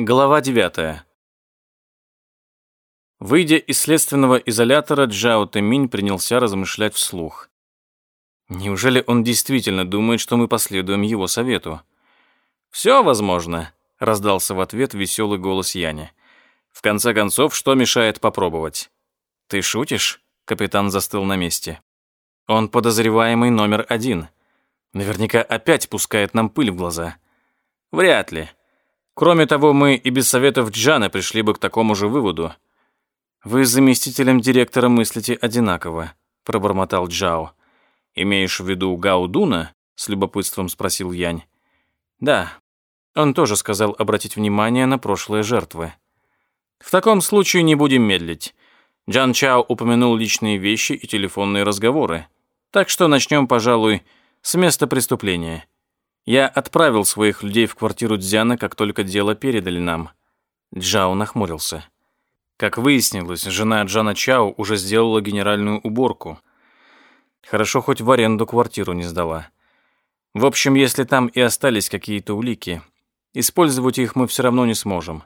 Глава 9. Выйдя из следственного изолятора, Джао Тэминь принялся размышлять вслух. Неужели он действительно думает, что мы последуем его совету? «Все возможно», — раздался в ответ веселый голос Яни. «В конце концов, что мешает попробовать?» «Ты шутишь?» — капитан застыл на месте. «Он подозреваемый номер один. Наверняка опять пускает нам пыль в глаза». «Вряд ли. Кроме того, мы и без советов Джана пришли бы к такому же выводу». «Вы с заместителем директора мыслите одинаково», — пробормотал Джао. «Имеешь в виду Гаудуна?» — с любопытством спросил Янь. «Да». Он тоже сказал обратить внимание на прошлые жертвы. «В таком случае не будем медлить. Джан Чао упомянул личные вещи и телефонные разговоры. Так что начнем, пожалуй, с места преступления. Я отправил своих людей в квартиру Дзяна, как только дело передали нам». Джао нахмурился. Как выяснилось, жена Джана Чао уже сделала генеральную уборку. Хорошо, хоть в аренду квартиру не сдала. В общем, если там и остались какие-то улики, использовать их мы все равно не сможем.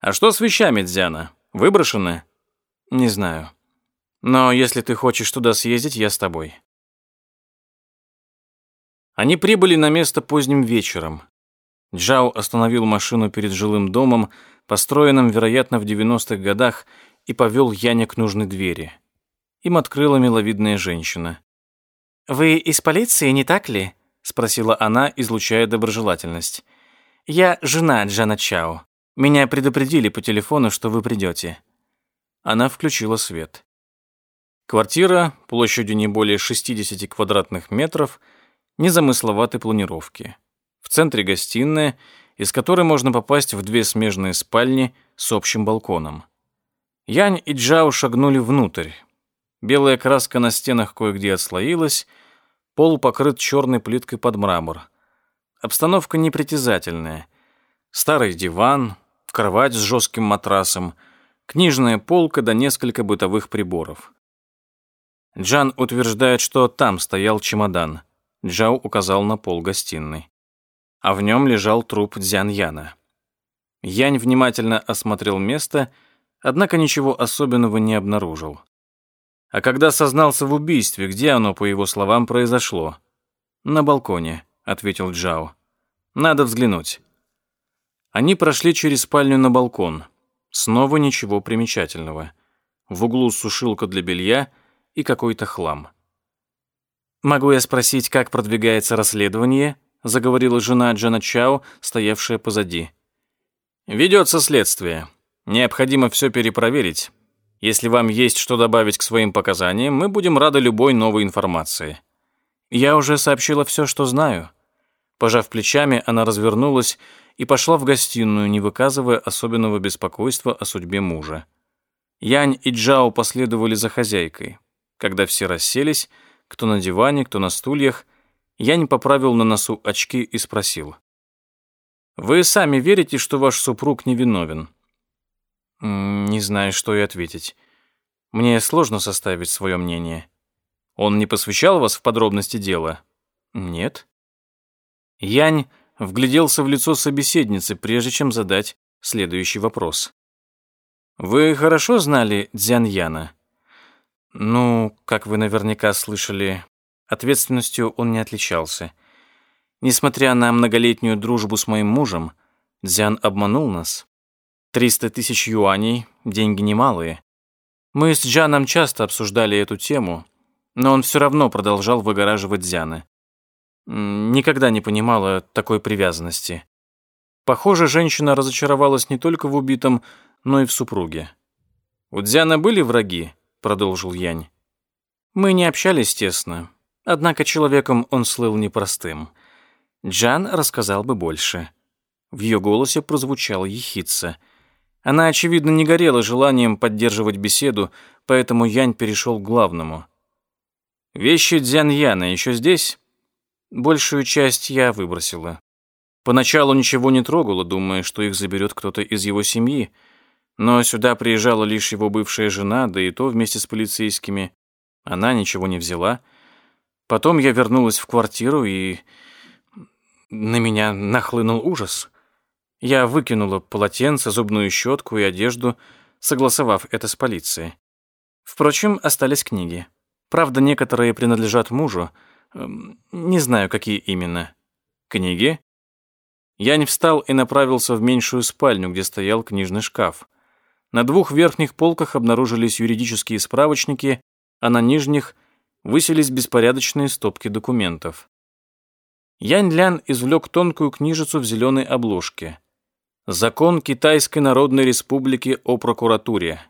А что с вещами Дзяна? Выброшены? Не знаю. Но если ты хочешь туда съездить, я с тобой. Они прибыли на место поздним вечером. Джао остановил машину перед жилым домом, построенным, вероятно, в 90-х годах, и повел Яня к нужной двери. Им открыла миловидная женщина. «Вы из полиции, не так ли?» — спросила она, излучая доброжелательность. «Я жена Джана Чао. Меня предупредили по телефону, что вы придете». Она включила свет. Квартира, площадью не более 60 квадратных метров, незамысловатой планировки. В центре гостиная — из которой можно попасть в две смежные спальни с общим балконом. Янь и Джао шагнули внутрь. Белая краска на стенах кое-где отслоилась, пол покрыт черной плиткой под мрамор. Обстановка непритязательная. Старый диван, кровать с жестким матрасом, книжная полка да несколько бытовых приборов. Джан утверждает, что там стоял чемодан. Джао указал на пол гостиной а в нем лежал труп Дзяньяна. Янь внимательно осмотрел место, однако ничего особенного не обнаружил. А когда сознался в убийстве, где оно, по его словам, произошло? «На балконе», — ответил Джао. «Надо взглянуть». Они прошли через спальню на балкон. Снова ничего примечательного. В углу сушилка для белья и какой-то хлам. «Могу я спросить, как продвигается расследование?» заговорила жена Джана Чао, стоявшая позади. «Ведется следствие. Необходимо все перепроверить. Если вам есть что добавить к своим показаниям, мы будем рады любой новой информации». «Я уже сообщила все, что знаю». Пожав плечами, она развернулась и пошла в гостиную, не выказывая особенного беспокойства о судьбе мужа. Янь и Джао последовали за хозяйкой. Когда все расселись, кто на диване, кто на стульях, я не поправил на носу очки и спросил. «Вы сами верите, что ваш супруг невиновен?» «Не знаю, что и ответить. Мне сложно составить свое мнение. Он не посвящал вас в подробности дела?» «Нет». Янь вгляделся в лицо собеседницы, прежде чем задать следующий вопрос. «Вы хорошо знали Дзяньяна?» «Ну, как вы наверняка слышали, Ответственностью он не отличался. Несмотря на многолетнюю дружбу с моим мужем, Дзян обманул нас. Триста тысяч юаней – деньги немалые. Мы с Джаном часто обсуждали эту тему, но он все равно продолжал выгораживать Дзяна. Никогда не понимала такой привязанности. Похоже, женщина разочаровалась не только в убитом, но и в супруге. «У Дзяна были враги?» – продолжил Янь. «Мы не общались тесно, Однако человеком он слыл непростым. Джан рассказал бы больше. В ее голосе прозвучало ехидца. Она, очевидно, не горела желанием поддерживать беседу, поэтому Янь перешел к главному. «Вещи Дзяньяна еще здесь?» Большую часть я выбросила. Поначалу ничего не трогала, думая, что их заберет кто-то из его семьи, но сюда приезжала лишь его бывшая жена, да и то вместе с полицейскими. Она ничего не взяла — Потом я вернулась в квартиру, и на меня нахлынул ужас. Я выкинула полотенце, зубную щетку и одежду, согласовав это с полицией. Впрочем, остались книги. Правда, некоторые принадлежат мужу. Эм, не знаю, какие именно. Книги? Янь встал и направился в меньшую спальню, где стоял книжный шкаф. На двух верхних полках обнаружились юридические справочники, а на нижних высились беспорядочные стопки документов. Янь Лян извлек тонкую книжицу в зеленой обложке. «Закон Китайской Народной Республики о прокуратуре».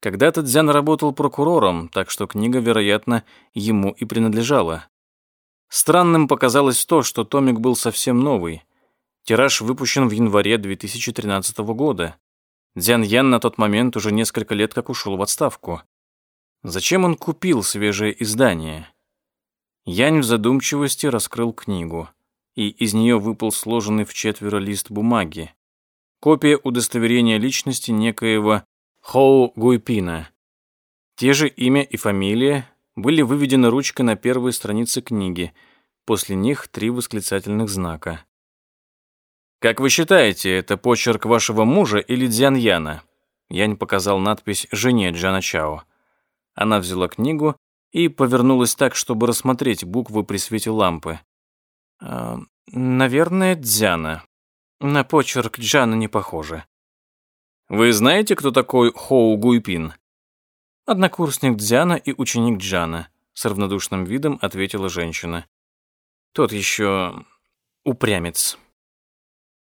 Когда-то Дзян работал прокурором, так что книга, вероятно, ему и принадлежала. Странным показалось то, что томик был совсем новый. Тираж выпущен в январе 2013 года. Дзян Ян на тот момент уже несколько лет как ушел в отставку. Зачем он купил свежее издание? Янь в задумчивости раскрыл книгу, и из нее выпал сложенный в четверо лист бумаги. Копия удостоверения личности некоего Хоу Гуйпина. Те же имя и фамилия были выведены ручкой на первой странице книги, после них три восклицательных знака. «Как вы считаете, это почерк вашего мужа или Дзян Яна?» Янь показал надпись жене Джана Чао. Она взяла книгу и повернулась так, чтобы рассмотреть буквы при свете лампы. «Э, «Наверное, Дзяна. На почерк Джана не похоже». «Вы знаете, кто такой Хоу Гуйпин?» «Однокурсник Дзяна и ученик Джана», — с равнодушным видом ответила женщина. «Тот еще упрямец».